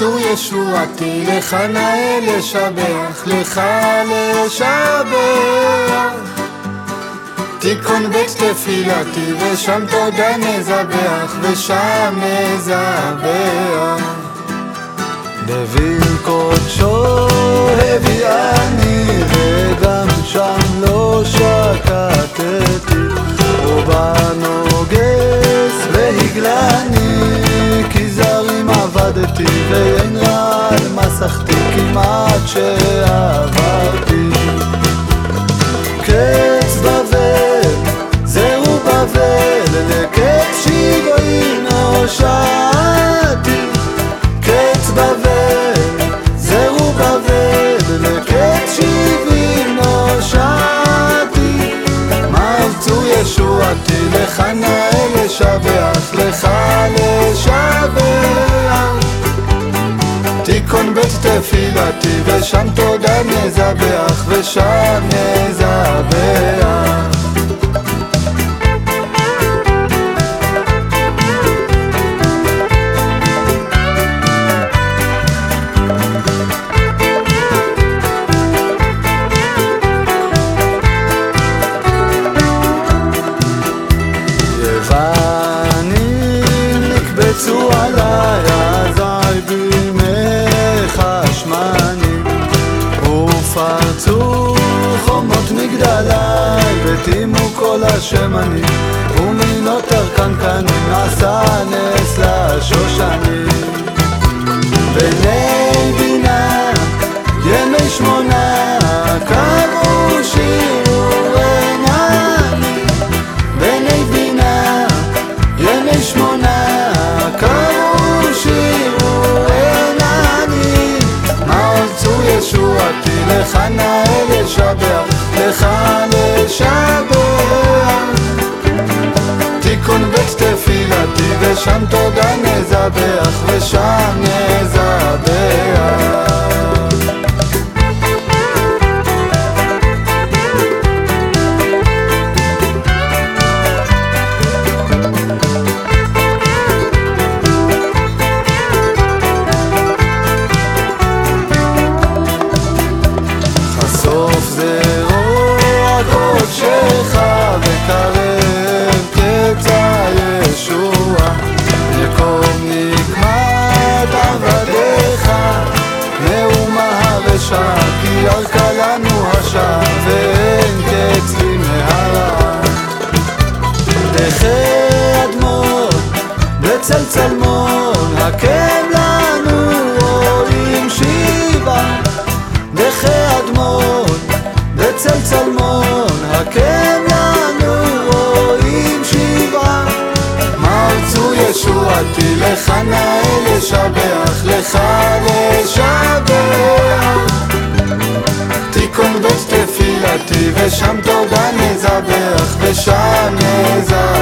צור ישועתי, לך נאה לשבח, לך לשבח. תיכון בית תפילתי, ושם תודה נזבח, ושם נזבח. דביל קודשו עבדתי, ואין רע על מסכתי, כמעט שעברתי. קץ בבל, זהו בבל, לקץ שיגועים נושעתי. קץ בבל, זהו בבל, לקץ שבעים נושעתי. מה ארצו ישועתי, לך נאה לשבח, לך לשבח. תפילתי, ושם תודה נזבח, ושם נזבח. מגדלי, וטימו כל השמנים, ומינות הקנקנים, עשה נס לשושנים. נזבח, ושם נזבח. הרשע כי ירקה לנו השעה ואין קץ במהרה דחי אדמות בצל צלמון הקם לנו רואים שיבה דחי אדמות בצל צלמון הקם לנו רואים שבעה. מה ארצו ישועתי לך נאה לשבח לך תפילתי ושם תודה נזבח ושם נזבח